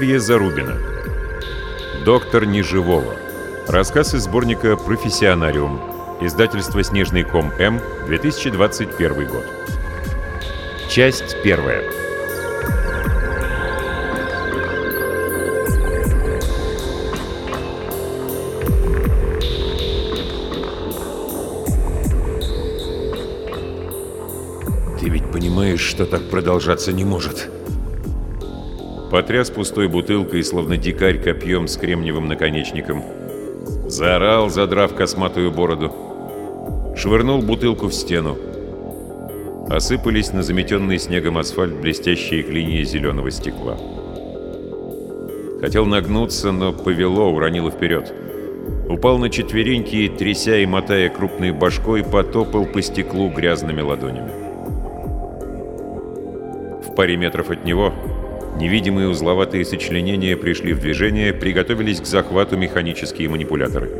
Дарья Зарубина. Доктор Неживого. Рассказ из сборника «Профессионариум». Издательство «Снежный ком М», 2021 год. Часть первая. Ты ведь понимаешь, что так продолжаться не может. Потряс пустой бутылкой, словно дикарь копьем с кремниевым наконечником. Заорал, задрав косматую бороду. Швырнул бутылку в стену. Осыпались на заметенный снегом асфальт блестящие клинья зеленого стекла. Хотел нагнуться, но повело, уронило вперед. Упал на четвереньки и, тряся и мотая крупной башкой, потопал по стеклу грязными ладонями. В паре метров от него невидимые узловатые сочленения пришли в движение, приготовились к захвату механические манипуляторы.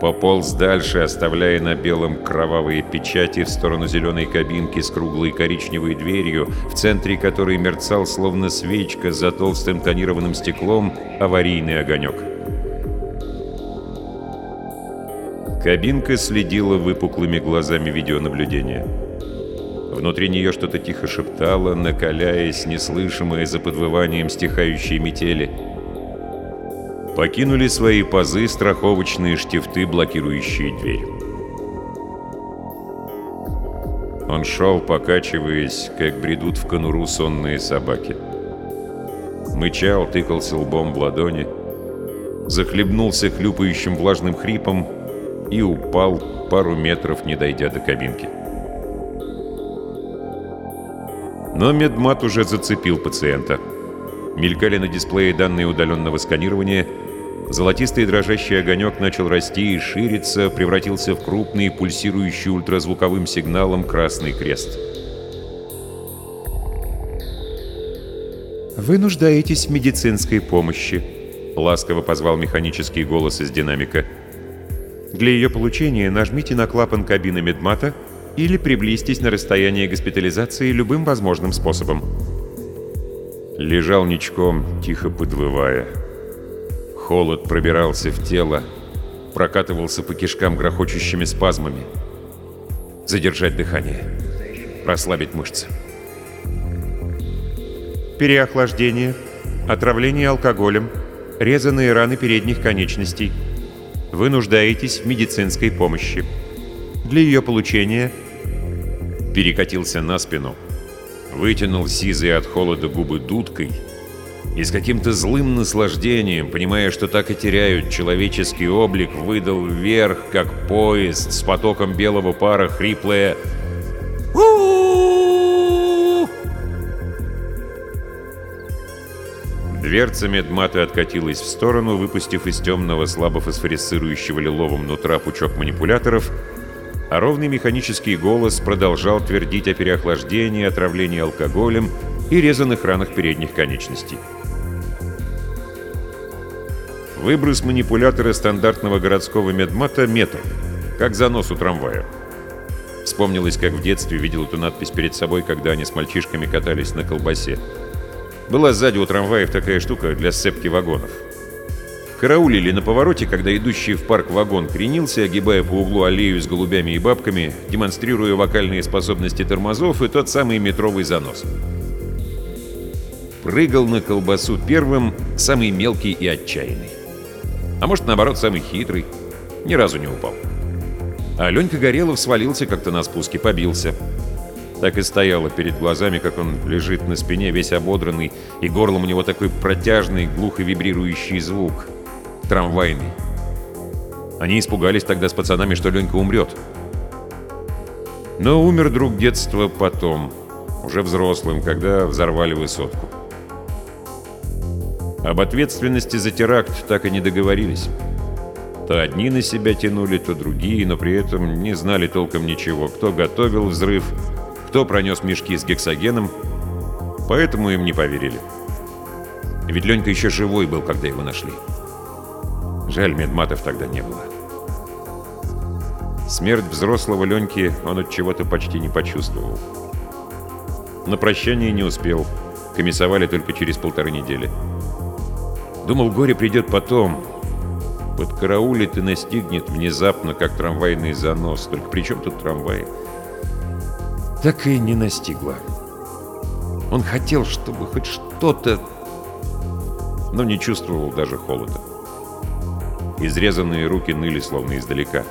Пополз дальше, оставляя на белом кровавые печати в сторону зеленой кабинки с круглой коричневой дверью, в центре которой мерцал, словно свечка за толстым тонированным стеклом, аварийный огонек. Кабинка следила выпуклыми глазами видеонаблюдения. Внутри нее что-то тихо шептало, накаляясь, неслышимое за подвыванием стихающей метели. Покинули свои пазы страховочные штифты, блокирующие дверь. Он шел, покачиваясь, как бредут в конуру сонные собаки. Мычал, тыкался лбом в ладони, захлебнулся хлюпающим влажным хрипом и упал пару метров, не дойдя до кабинки. Но медмат уже зацепил пациента. Мелькали на дисплее данные удаленного сканирования. Золотистый дрожащий огонек начал расти и шириться, превратился в крупный, пульсирующий ультразвуковым сигналом красный крест. «Вы нуждаетесь в медицинской помощи», — ласково позвал механический голос из динамика. «Для ее получения нажмите на клапан кабины медмата или приблизьтесь на расстояние госпитализации любым возможным способом». Лежал ничком, тихо подвывая. Холод пробирался в тело, прокатывался по кишкам грохочущими спазмами. Задержать дыхание, расслабить мышцы. Переохлаждение, отравление алкоголем, резаные раны передних конечностей. Вы нуждаетесь в медицинской помощи. Для ее получения. Перекатился на спину, вытянул сизые от холода губы дудкой и с каким-то злым наслаждением, понимая, что так и теряют человеческий облик, выдал вверх, как поезд с потоком белого пара, хриплое Дверца медмата откатилась в сторону, выпустив из темного слабо фосфорицирующего лиловым нутра пучок манипуляторов — а ровный механический голос продолжал твердить о переохлаждении, отравлении алкоголем и резаных ранах передних конечностей. Выброс манипулятора стандартного городского медмата — метр, как занос у трамвая. Вспомнилось, как в детстве видел эту надпись перед собой, когда они с мальчишками катались на колбасе. Была сзади у трамваев такая штука для сцепки вагонов — Караулили на повороте, когда идущий в парк вагон кренился, огибая по углу аллею с голубями и бабками, демонстрируя вокальные способности тормозов и тот самый метровый занос. Прыгал на колбасу первым самый мелкий и отчаянный. А может, наоборот, самый хитрый. Ни разу не упал. А Ленька Горелов свалился как-то на спуске, побился. Так и стояло перед глазами, как он лежит на спине, весь ободранный, и горлом у него такой протяжный, глухо вибрирующий звук — трамвайный. Они испугались тогда с пацанами, что Ленька умрет. Но умер друг детства потом, уже взрослым, когда взорвали высотку. Об ответственности за теракт так и не договорились. То одни на себя тянули, то другие, но при этом не знали толком ничего, кто готовил взрыв, кто пронес мешки с гексогеном, поэтому им не поверили. Ведь Ленька еще живой был, когда его нашли. Жаль, медматов тогда не было. Смерть взрослого Леньки он от чего-то почти не почувствовал. На прощание не успел. Комиссовали только через полторы недели. Думал, горе придет потом. Подкараулит и настигнет внезапно, как трамвайный занос. Только при чем тут трамвай? Так и не настигла. Он хотел, чтобы хоть что-то... Но не чувствовал даже холода. Изрезанные руки ныли, словно издалека.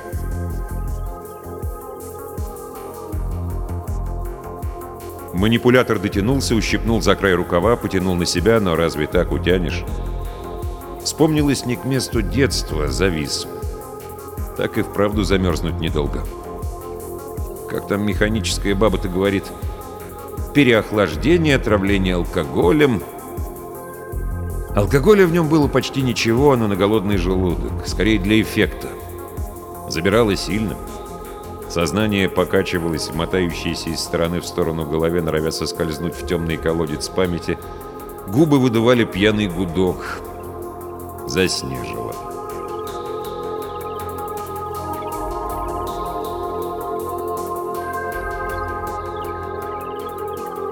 Манипулятор дотянулся, ущипнул за край рукава, потянул на себя, но разве так утянешь? Вспомнилось не к месту детства, завис. Так и вправду замерзнуть недолго. Как там механическая баба-то говорит? Переохлаждение, отравление алкоголем. Алкоголя в нем было почти ничего, но на голодный желудок. Скорее для эффекта. Забирало сильно. Сознание покачивалось, мотающееся из стороны в сторону голове, норовя соскользнуть в темный колодец памяти. Губы выдували пьяный гудок. Заснежило.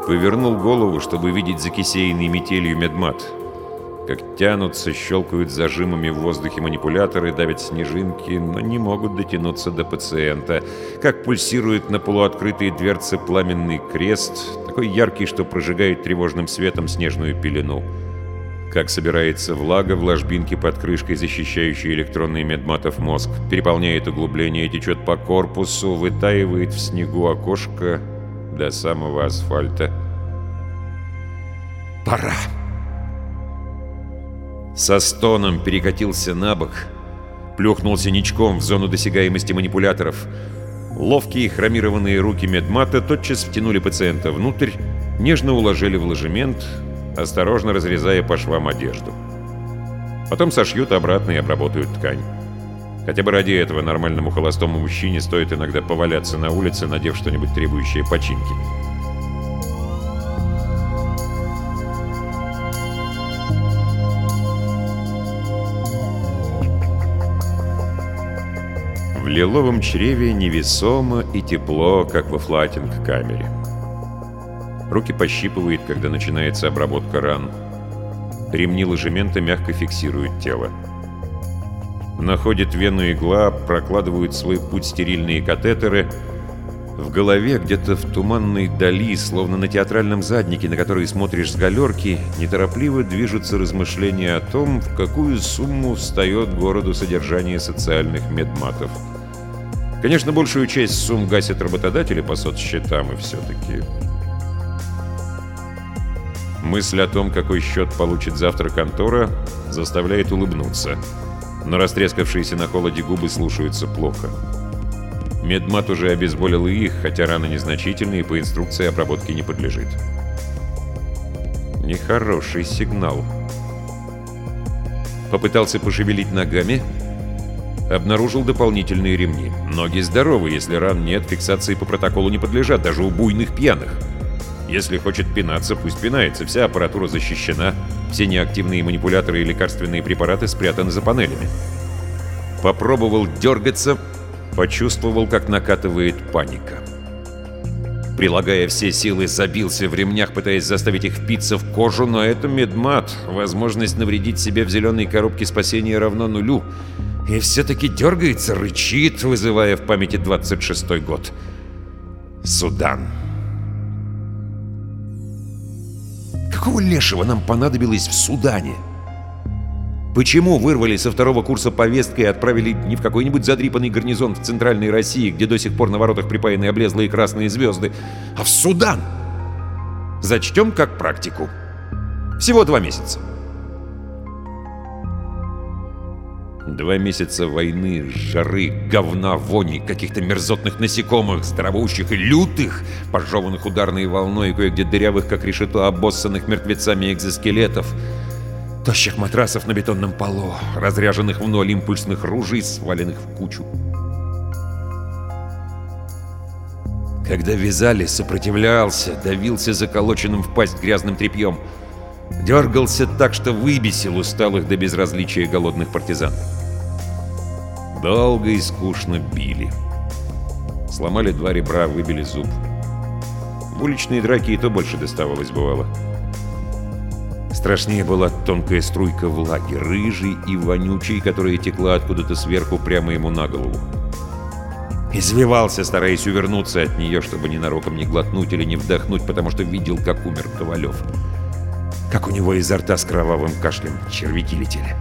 Повернул голову, чтобы видеть закисейный метелью медмат как тянутся, щелкают зажимами в воздухе манипуляторы, давят снежинки, но не могут дотянуться до пациента, как пульсирует на полуоткрытые дверцы пламенный крест, такой яркий, что прожигает тревожным светом снежную пелену. Как собирается влага в ложбинке под крышкой, защищающей электронный медматов мозг, переполняет углубление течет по корпусу, вытаивает в снегу окошко до самого асфальта. «Пора!» Со стоном перекатился на бок, плюхнулся ничком в зону досягаемости манипуляторов. Ловкие хромированные руки медмата тотчас втянули пациента внутрь, нежно уложили в ложемент, осторожно разрезая по швам одежду. Потом сошьют обратно и обработают ткань. Хотя бы ради этого нормальному холостому мужчине стоит иногда поваляться на улице, надев что-нибудь требующее починки. В лиловом чреве невесомо и тепло, как во флатинг-камере. Руки пощипывает, когда начинается обработка ран. Ремни ложемента мягко фиксируют тело. Находит вену игла, прокладывают свой путь стерильные катетеры. В голове, где-то в туманной дали, словно на театральном заднике, на который смотришь с галерки, неторопливо движутся размышления о том, в какую сумму встает городу содержание социальных медматов. Конечно, большую часть сумм гасят работодатели по соцсчетам, и все-таки... Мысль о том, какой счет получит завтра контора, заставляет улыбнуться. Но растрескавшиеся на холоде губы слушаются плохо. Медмат уже обезболил и их, хотя раны незначительные, по инструкции обработки не подлежит. Нехороший сигнал. Попытался пошевелить ногами, Обнаружил дополнительные ремни. Ноги здоровы, если ран нет, фиксации по протоколу не подлежат, даже у буйных пьяных. Если хочет пинаться, пусть пинается, вся аппаратура защищена, все неактивные манипуляторы и лекарственные препараты спрятаны за панелями. Попробовал дергаться, почувствовал, как накатывает паника. Прилагая все силы, забился в ремнях, пытаясь заставить их впиться в кожу, но это медмат. Возможность навредить себе в зеленой коробке спасения равно нулю. И все-таки дергается, рычит, вызывая в памяти 26-й год. Судан. Какого лешего нам понадобилось в Судане? Почему вырвали со второго курса повестки и отправили не в какой-нибудь задрипанный гарнизон в Центральной России, где до сих пор на воротах припаяны облезлые красные звезды, а в Судан? Зачтем как практику. Всего два месяца. Два месяца войны, жары, говна, вони, каких-то мерзотных насекомых, здоровущих и лютых, пожеванных ударной волной, кое-где дырявых, как решето, обоссанных мертвецами экзоскелетов, тощих матрасов на бетонном полу, разряженных в ноль импульсных ружей, сваленных в кучу. Когда вязали, сопротивлялся, давился заколоченным в пасть грязным тряпьем. Дергался так, что выбесил усталых до безразличия голодных партизан. Долго и скучно били. Сломали два ребра, выбили зуб. В уличные драки и то больше доставалось бывало. Страшнее была тонкая струйка влаги, рыжей и вонючей, которая текла откуда-то сверху прямо ему на голову. Извивался, стараясь увернуться от нее, чтобы ненароком не глотнуть или не вдохнуть, потому что видел, как умер Ковалев. Как у него изо рта с кровавым кашлем червяки летели.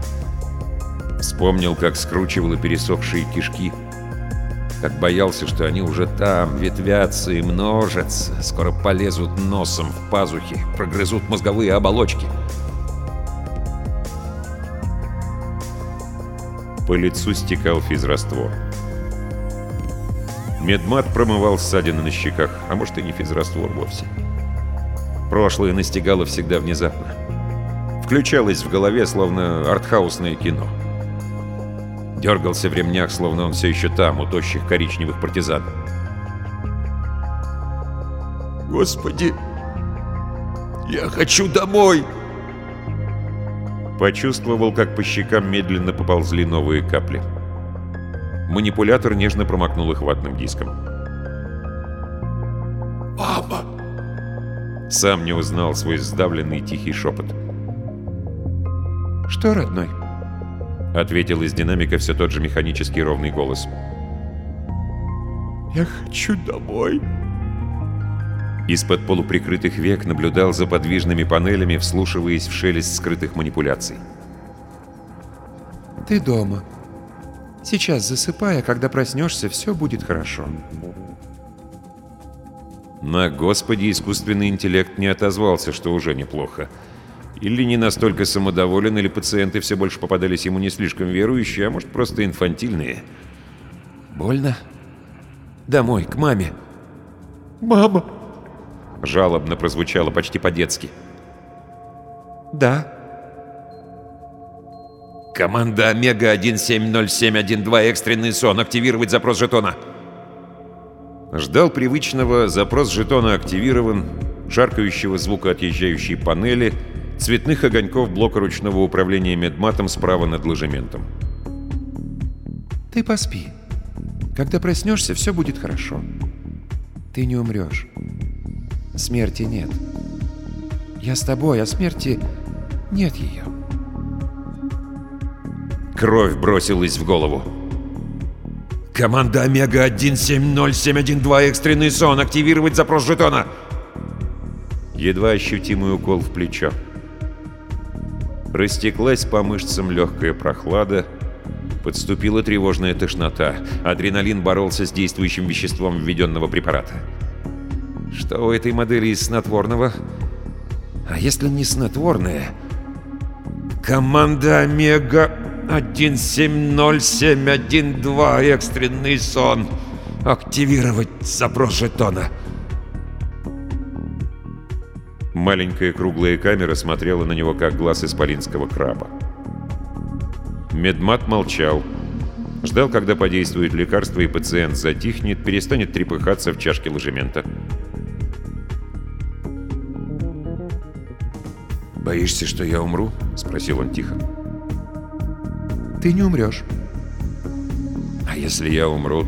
Вспомнил, как скручивало пересохшие кишки, как боялся, что они уже там, ветвятся и множатся, скоро полезут носом в пазухи, прогрызут мозговые оболочки. По лицу стекал физраствор. Медмат промывал ссадины на щеках, а может и не физраствор вовсе. Прошлое настигало всегда внезапно. Включалось в голове, словно артхаусное кино. Дергался в ремнях, словно он все еще там, у тощих коричневых партизан. «Господи, я хочу домой!» Почувствовал, как по щекам медленно поползли новые капли. Манипулятор нежно промокнул их ватным диском. «Мама!» Сам не узнал свой сдавленный тихий шепот. «Что, родной?» Ответил из динамика все тот же механический ровный голос. «Я хочу домой!» Из-под полуприкрытых век наблюдал за подвижными панелями, вслушиваясь в шелест скрытых манипуляций. «Ты дома. Сейчас засыпай, а когда проснешься, все будет хорошо». На Господи искусственный интеллект не отозвался, что уже неплохо. Или не настолько самодоволен, или пациенты все больше попадались ему не слишком верующие, а может просто инфантильные. «Больно? Домой, к маме». «Мама!» Жалобно прозвучало почти по-детски. «Да». «Команда Омега-170712 экстренный сон. Активировать запрос жетона». Ждал привычного «запрос жетона активирован», шаркающего звука отъезжающей панели, цветных огоньков блока ручного управления медматом справа над ложементом. «Ты поспи. Когда проснешься, все будет хорошо. Ты не умрешь. Смерти нет. Я с тобой, а смерти нет ее». Кровь бросилась в голову. «Команда Омега-170712 экстренный сон. Активировать запрос жетона!» Едва ощутимый укол в плечо. Растеклась по мышцам легкая прохлада, подступила тревожная тошнота. Адреналин боролся с действующим веществом введенного препарата. Что у этой модели из снотворного? А если не снотворное? Команда Омега 170712 экстренный сон. Активировать запрос жетона. Маленькая круглая камера смотрела на него, как глаз исполинского краба. Медмат молчал. Ждал, когда подействует лекарство, и пациент затихнет, перестанет трепыхаться в чашке ложемента. «Боишься, что я умру?» — спросил он тихо. «Ты не умрешь». «А если я умру,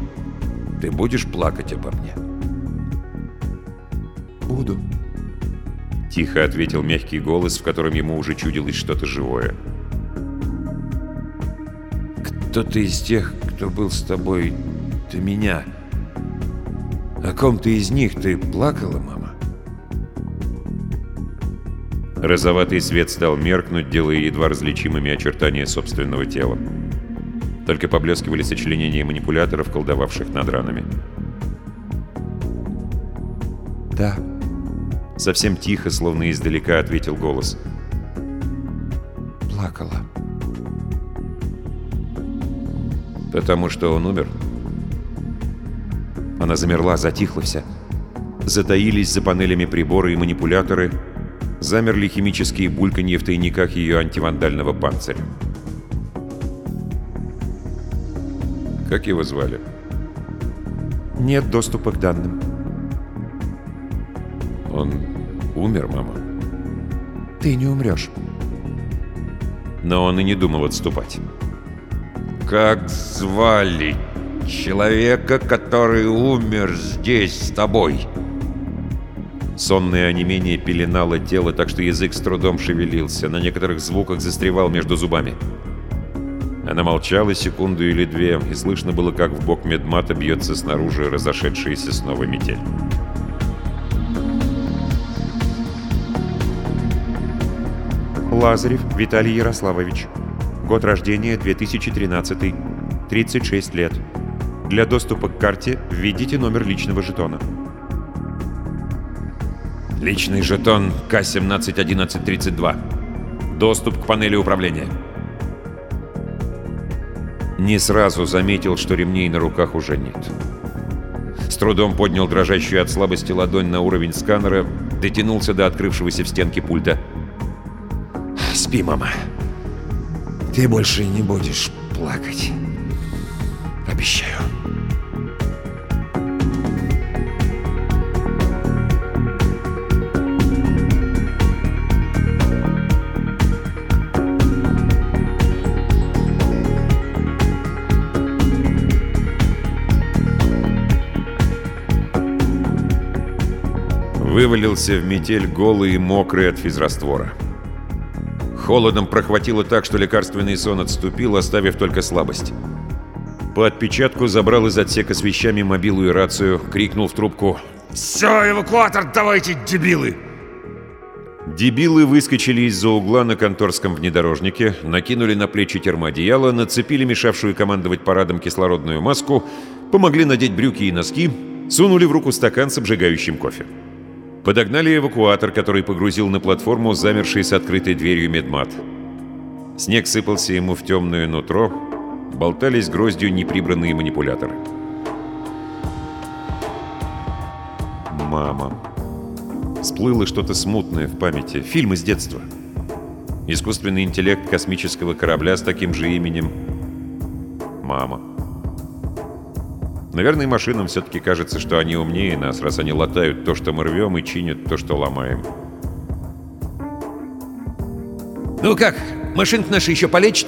ты будешь плакать обо мне?» Тихо ответил мягкий голос, в котором ему уже чудилось что-то живое. «Кто-то из тех, кто был с тобой до меня. О ком-то из них ты плакала, мама?» Розоватый свет стал меркнуть, делая едва различимыми очертания собственного тела. Только поблескивали сочленения манипуляторов, колдовавших над ранами. «Да». Совсем тихо, словно издалека, ответил голос. «Плакала». «Потому что он умер?» Она замерла, затихла вся. Затаились за панелями приборы и манипуляторы, замерли химические бульканье в тайниках ее антивандального панциря. Как его звали? «Нет доступа к данным». Он умер, мама. «Ты не умрешь». Но он и не думал отступать. «Как звали человека, который умер здесь с тобой?» Сонное онемение пеленало тело, так что язык с трудом шевелился, на некоторых звуках застревал между зубами. Она молчала секунду или две, и слышно было, как в бок медмата бьется снаружи разошедшаяся снова метель. Лазарев Виталий Ярославович. Год рождения 2013. 36 лет. Для доступа к карте введите номер личного жетона. Личный жетон К-171132. Доступ к панели управления. Не сразу заметил, что ремней на руках уже нет. С трудом поднял дрожащую от слабости ладонь на уровень сканера, дотянулся до открывшегося в стенке пульта. «Спи, мама. Ты больше не будешь плакать. Обещаю». Вывалился в метель голый и мокрый от физраствора. Холодом прохватило так, что лекарственный сон отступил, оставив только слабость. По отпечатку забрал из отсека с вещами мобилу и рацию, крикнул в трубку «Все, эвакуатор давайте, дебилы!» Дебилы выскочили из-за угла на конторском внедорожнике, накинули на плечи термоодеяло, нацепили мешавшую командовать парадом кислородную маску, помогли надеть брюки и носки, сунули в руку стакан с обжигающим кофе. Подогнали эвакуатор, который погрузил на платформу замерший с открытой дверью медмат. Снег сыпался ему в темное нутро, болтались гроздью неприбранные манипуляторы. Мама. Сплыло что-то смутное в памяти. Фильм из детства. Искусственный интеллект космического корабля с таким же именем. Мама. Наверное, машинам все-таки кажется, что они умнее нас, раз они латают то, что мы рвем, и чинят то, что ломаем. «Ну как, машинка наша еще полечит?»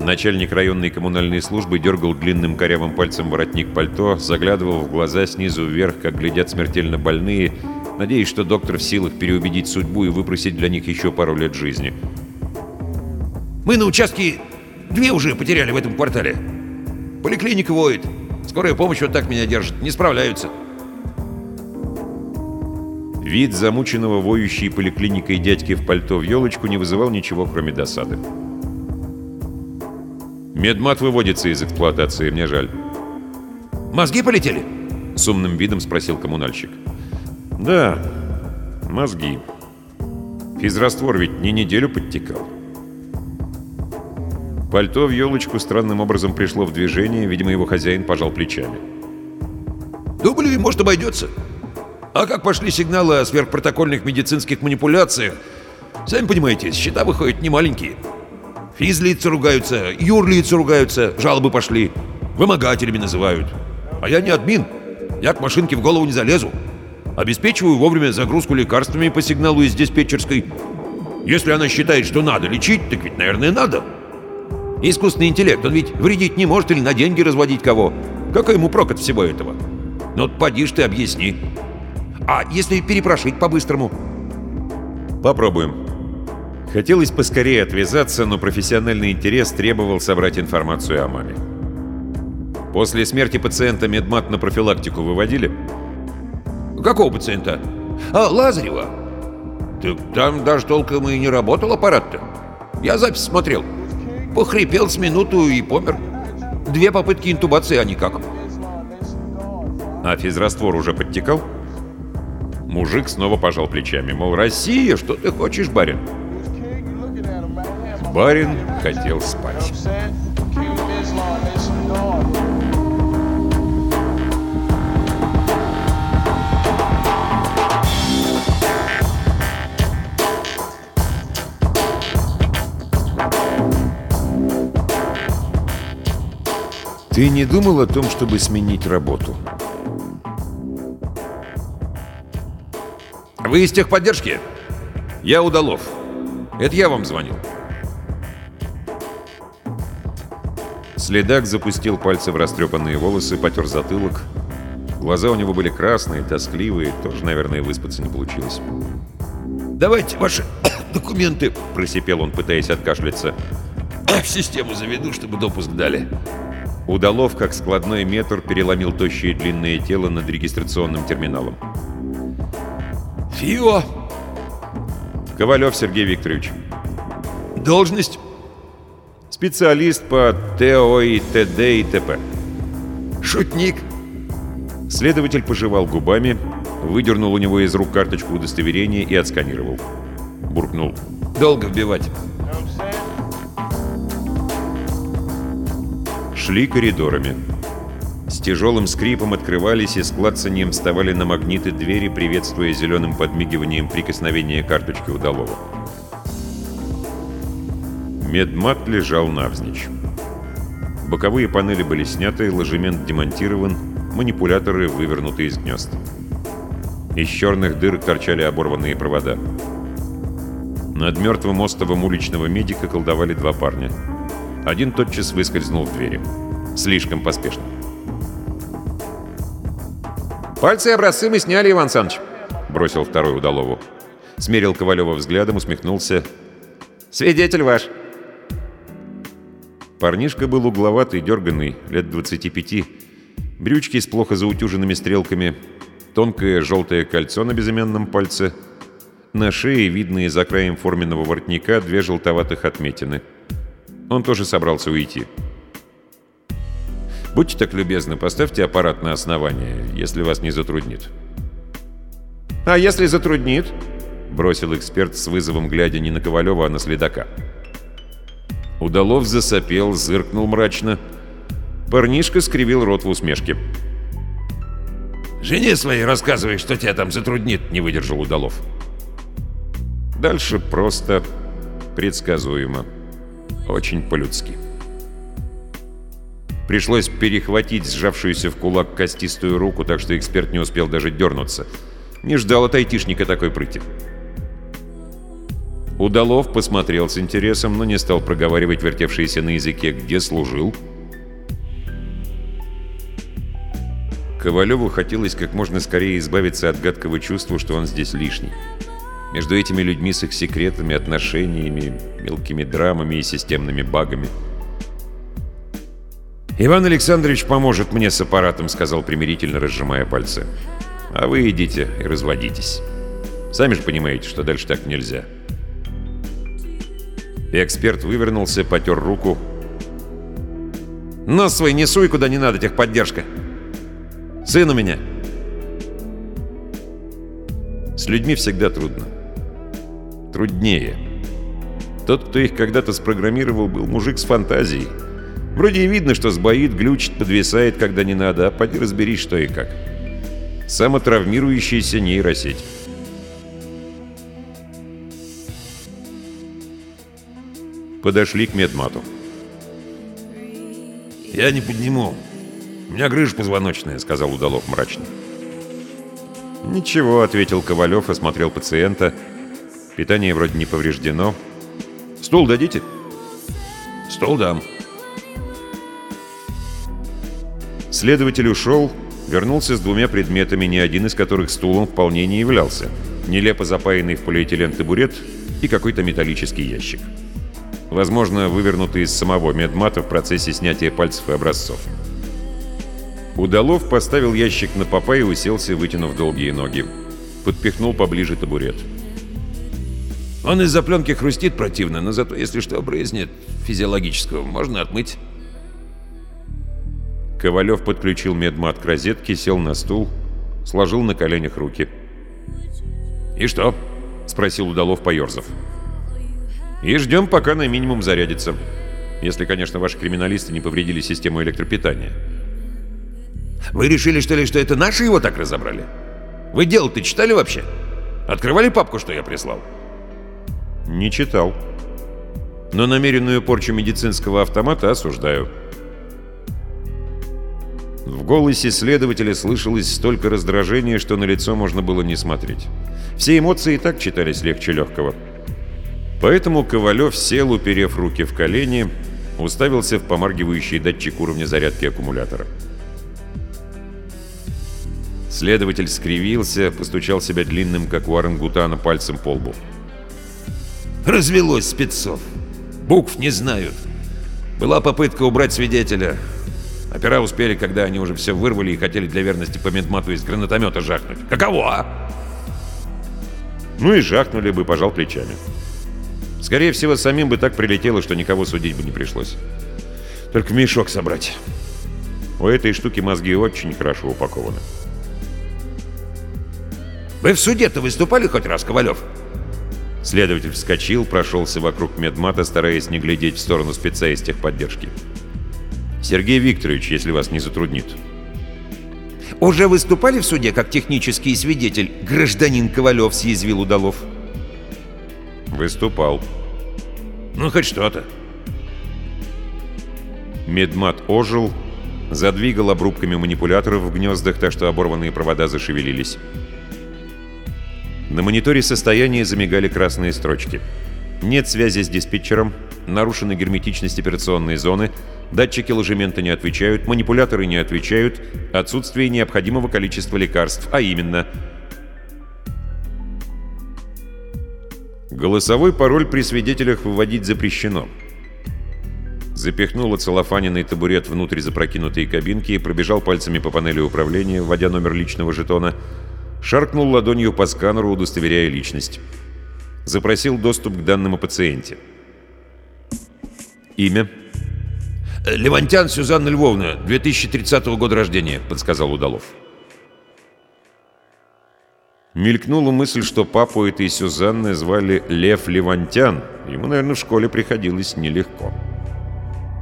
Начальник районной коммунальной службы дергал длинным корявым пальцем воротник пальто, заглядывал в глаза снизу вверх, как глядят смертельно больные, надеясь, что доктор в силах переубедить судьбу и выпросить для них еще пару лет жизни. «Мы на участке две уже потеряли в этом квартале. Поликлиника воет. Скорая помощь вот так меня держит. Не справляются». Вид замученного воющей поликлиникой дядьки в пальто в елочку не вызывал ничего, кроме досады. «Медмат выводится из эксплуатации, мне жаль». «Мозги полетели?» — с умным видом спросил коммунальщик. «Да, мозги. Физраствор ведь не неделю подтекал». Пальто в елочку странным образом пришло в движение, видимо, его хозяин пожал плечами. «Думали, может, обойдется. А как пошли сигналы о сверхпротокольных медицинских манипуляциях, сами понимаете, счета выходят немаленькие. Физлицы ругаются, юрлицы ругаются, жалобы пошли, вымогателями называют. А я не админ, я к машинке в голову не залезу. Обеспечиваю вовремя загрузку лекарствами по сигналу из диспетчерской. Если она считает, что надо лечить, так ведь, наверное, надо. Искусственный интеллект, он ведь вредить не может или на деньги разводить кого. Какой ему прок от всего этого? Ну, вот поди ж ты объясни. А если перепрошить по-быстрому? Попробуем. Хотелось поскорее отвязаться, но профессиональный интерес требовал собрать информацию о маме. После смерти пациента медмат на профилактику выводили? Какого пациента? А, Лазарева. Так там даже толком и не работал аппарат-то. Я запись смотрел. Похрипел с минуту и помер. Две попытки интубации, а никак. А физраствор уже подтекал? Мужик снова пожал плечами, мол, «Россия, что ты хочешь, барин?» Барин хотел спать. Ты не думал о том, чтобы сменить работу? Вы из техподдержки? Я Удалов. Это я вам звонил. Следак запустил пальцы в растрепанные волосы, потер затылок. Глаза у него были красные, тоскливые, тоже, наверное, выспаться не получилось. «Давайте ваши документы!» — просипел он, пытаясь откашляться. «В систему заведу, чтобы допуск дали». Удалов, как складной метр, переломил тощее длинное тело над регистрационным терминалом. «ФИО!» «Ковалев Сергей Викторович». «Должность?» «Специалист по ТО и ТД и ТП». «Шутник?» Следователь пожевал губами, выдернул у него из рук карточку удостоверения и отсканировал. Буркнул. «Долго вбивать». Шли коридорами. С тяжелым скрипом открывались и с клацанием вставали на магниты двери, приветствуя зеленым подмигиванием прикосновения карточки удалого. Медмат лежал навзничь. Боковые панели были сняты, ложемент демонтирован, манипуляторы вывернуты из гнезд. Из черных дыр торчали оборванные провода. Над мертвым остовом уличного медика колдовали два парня. Один тотчас выскользнул в двери. Слишком поспешно. «Пальцы и образцы мы сняли, Иван Саныч», — бросил второй Удалову. Смерил Ковалева взглядом, усмехнулся. «Свидетель ваш». Парнишка был угловатый, дерганный, лет 25. Брючки с плохо заутюженными стрелками, тонкое желтое кольцо на безымянном пальце. На шее, видные за краем форменного воротника, две желтоватых отметины — он тоже собрался уйти. «Будьте так любезны, поставьте аппарат на основание, если вас не затруднит». «А если затруднит?» — бросил эксперт с вызовом, глядя не на Ковалева, а на следака. Удалов засопел, зыркнул мрачно. Парнишка скривил рот в усмешке. «Жене своей рассказывай, что тебя там затруднит», — не выдержал Удалов. Дальше просто предсказуемо. Очень по-людски. Пришлось перехватить сжавшуюся в кулак костистую руку, так что эксперт не успел даже дернуться. Не ждал от айтишника такой прыти. Удалов посмотрел с интересом, но не стал проговаривать вертевшиеся на языке «где служил». Ковалеву хотелось как можно скорее избавиться от гадкого чувства, что он здесь лишний. Между этими людьми с их секретами, отношениями, мелкими драмами и системными багами. «Иван Александрович поможет мне с аппаратом», — сказал примирительно, разжимая пальцы. «А вы идите и разводитесь. Сами же понимаете, что дальше так нельзя». И эксперт вывернулся, потер руку. «Нос свой не суй, куда не надо, техподдержка. Сын у меня». С людьми всегда трудно труднее. Тот, кто их когда-то спрограммировал, был мужик с фантазией. Вроде и видно, что сбоит, глючит, подвисает, когда не надо, а поди разберись, что и как. Самотравмирующаяся нейросеть. Подошли к медмату. «Я не подниму. У меня грыжа позвоночная», — сказал Удалов мрачно. «Ничего», — ответил Ковалев, осмотрел пациента — Питание вроде не повреждено. Стул дадите? Стул дам. Следователь ушел, вернулся с двумя предметами, ни один из которых стулом вполне не являлся. Нелепо запаянный в полиэтилен табурет и какой-то металлический ящик. Возможно, вывернутый из самого медмата в процессе снятия пальцев и образцов. Удалов поставил ящик на попа и уселся, вытянув долгие ноги. Подпихнул поближе табурет. Он из-за пленки хрустит противно, но зато, если что брызнет физиологического, можно отмыть. Ковалев подключил медмат к розетке, сел на стул, сложил на коленях руки. «И что?» — спросил Удалов, поерзав. «И ждем, пока на минимум зарядится. Если, конечно, ваши криминалисты не повредили систему электропитания». «Вы решили, что ли, что это наши его так разобрали? Вы дело-то читали вообще? Открывали папку, что я прислал?» Не читал. Но намеренную порчу медицинского автомата осуждаю. В голосе следователя слышалось столько раздражения, что на лицо можно было не смотреть. Все эмоции и так читались легче легкого. Поэтому Ковалев сел, уперев руки в колени, уставился в помаргивающий датчик уровня зарядки аккумулятора. Следователь скривился, постучал себя длинным, как у орангутана, пальцем по лбу. Развелось спецов. Букв не знают. Была попытка убрать свидетеля. Опера успели, когда они уже все вырвали и хотели для верности по медмату из гранатомета жахнуть. Каково, а? Ну и жахнули бы, пожал плечами. Скорее всего, самим бы так прилетело, что никого судить бы не пришлось. Только мешок собрать. У этой штуки мозги очень хорошо упакованы. Вы в суде-то выступали хоть раз, Ковалев? Следователь вскочил, прошелся вокруг медмата, стараясь не глядеть в сторону спеца из техподдержки. «Сергей Викторович, если вас не затруднит». «Уже выступали в суде как технический свидетель, гражданин Ковалев?» — съязвил Удалов. «Выступал». «Ну, хоть что-то». Медмат ожил, задвигал обрубками манипуляторов в гнездах, так что оборванные провода зашевелились. На мониторе состояния замигали красные строчки. Нет связи с диспетчером, нарушена герметичность операционной зоны, датчики ложемента не отвечают, манипуляторы не отвечают, отсутствие необходимого количества лекарств, а именно... Голосовой пароль при свидетелях выводить запрещено. Запихнул оцелофаненный табурет внутрь запрокинутой кабинки и пробежал пальцами по панели управления, вводя номер личного жетона — Шаркнул ладонью по сканеру, удостоверяя личность. Запросил доступ к данным о пациенте. Имя? «Левантян Сюзанна Львовна, 2030 года рождения», — подсказал Удалов. Мелькнула мысль, что папу этой Сюзанны звали Лев Левантян. Ему, наверное, в школе приходилось нелегко.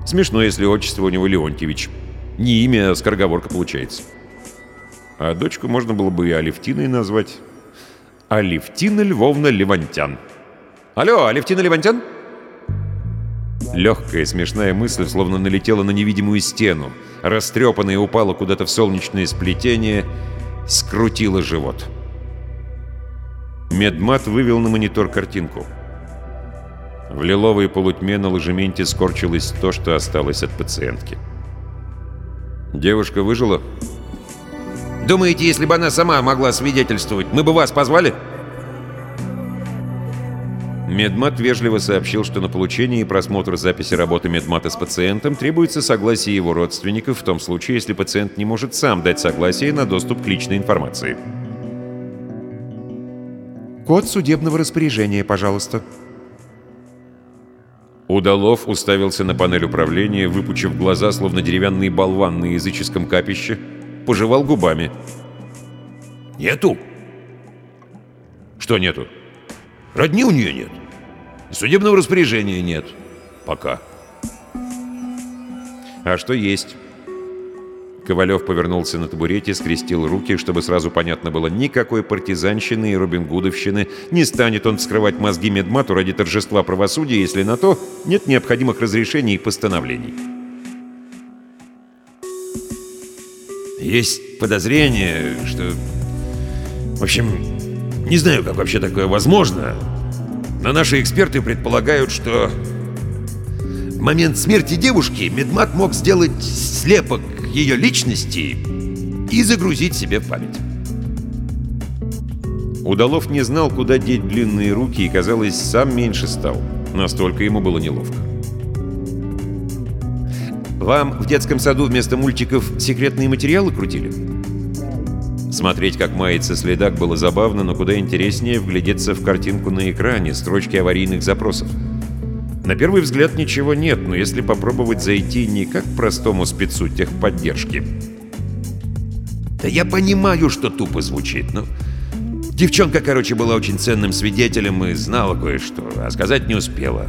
Смешно, если отчество у него Леонтьевич. Не имя, а скороговорка получается. А дочку можно было бы и Алевтиной назвать. Алевтина Львовна Левантян. «Алло, Алевтина Левантян?» Легкая смешная мысль словно налетела на невидимую стену, растрепанная упала куда-то в солнечное сплетение, скрутила живот. Медмат вывел на монитор картинку. В лиловой полутьме на ложементе скорчилось то, что осталось от пациентки. «Девушка выжила?» Думаете, если бы она сама могла свидетельствовать, мы бы вас позвали?» Медмат вежливо сообщил, что на получение и просмотр записи работы медмата с пациентом требуется согласие его родственников в том случае, если пациент не может сам дать согласие на доступ к личной информации. «Код судебного распоряжения, пожалуйста». Удалов уставился на панель управления, выпучив глаза, словно деревянный болван на языческом капище, пожевал губами. «Нету?» «Что нету?» «Родни у нее нет. И судебного распоряжения нет. Пока». «А что есть?» Ковалев повернулся на табурете, скрестил руки, чтобы сразу понятно было, никакой партизанщины и Робин Гудовщины не станет он вскрывать мозги медмату ради торжества правосудия, если на то нет необходимых разрешений и постановлений. Есть подозрение, что... В общем, не знаю, как вообще такое возможно, но наши эксперты предполагают, что в момент смерти девушки Медмат мог сделать слепок ее личности и загрузить себе память. Удалов не знал, куда деть длинные руки и, казалось, сам меньше стал. Настолько ему было неловко. Вам в детском саду вместо мультиков секретные материалы крутили? Смотреть, как мается следак, было забавно, но куда интереснее вглядеться в картинку на экране, строчки аварийных запросов. На первый взгляд ничего нет, но если попробовать зайти не как простому спецу техподдержки. Да я понимаю, что тупо звучит, но... Девчонка, короче, была очень ценным свидетелем и знала кое-что, а сказать не успела.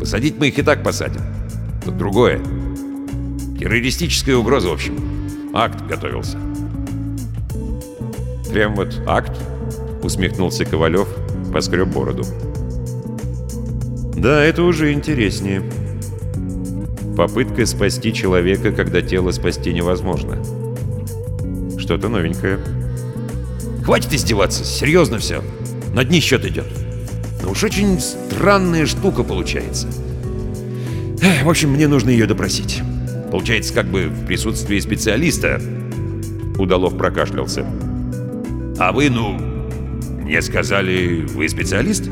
Посадить мы их и так посадим. Тут другое. Террористическая угроза, в общем. Акт готовился. «Прям вот акт?» — усмехнулся Ковалев, поскреб бороду. «Да, это уже интереснее. Попытка спасти человека, когда тело спасти невозможно. Что-то новенькое». «Хватит издеваться, серьезно все. На дни счет идет. Но уж очень странная штука получается. В общем, мне нужно ее допросить». Получается, как бы в присутствии специалиста. Удалов прокашлялся. А вы, ну, мне сказали, вы специалист?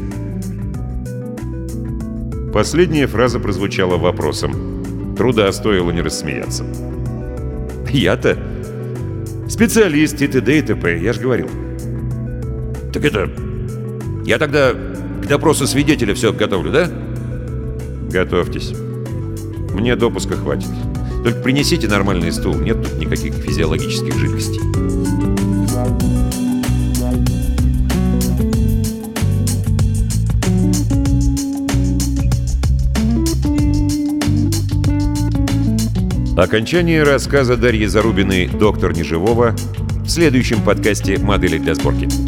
Последняя фраза прозвучала вопросом. Труда стоило не рассмеяться. «Я-то? Специалист и т.д. и т.п., я же говорил». Так это... Я тогда к допросу свидетеля все готовлю, да? «Готовьтесь. Мне допуска хватит. Только принесите нормальный стул, нет тут никаких физиологических жидкостей». Окончание рассказа Дарьи Зарубиной «Доктор Неживого» в следующем подкасте «Модели для сборки».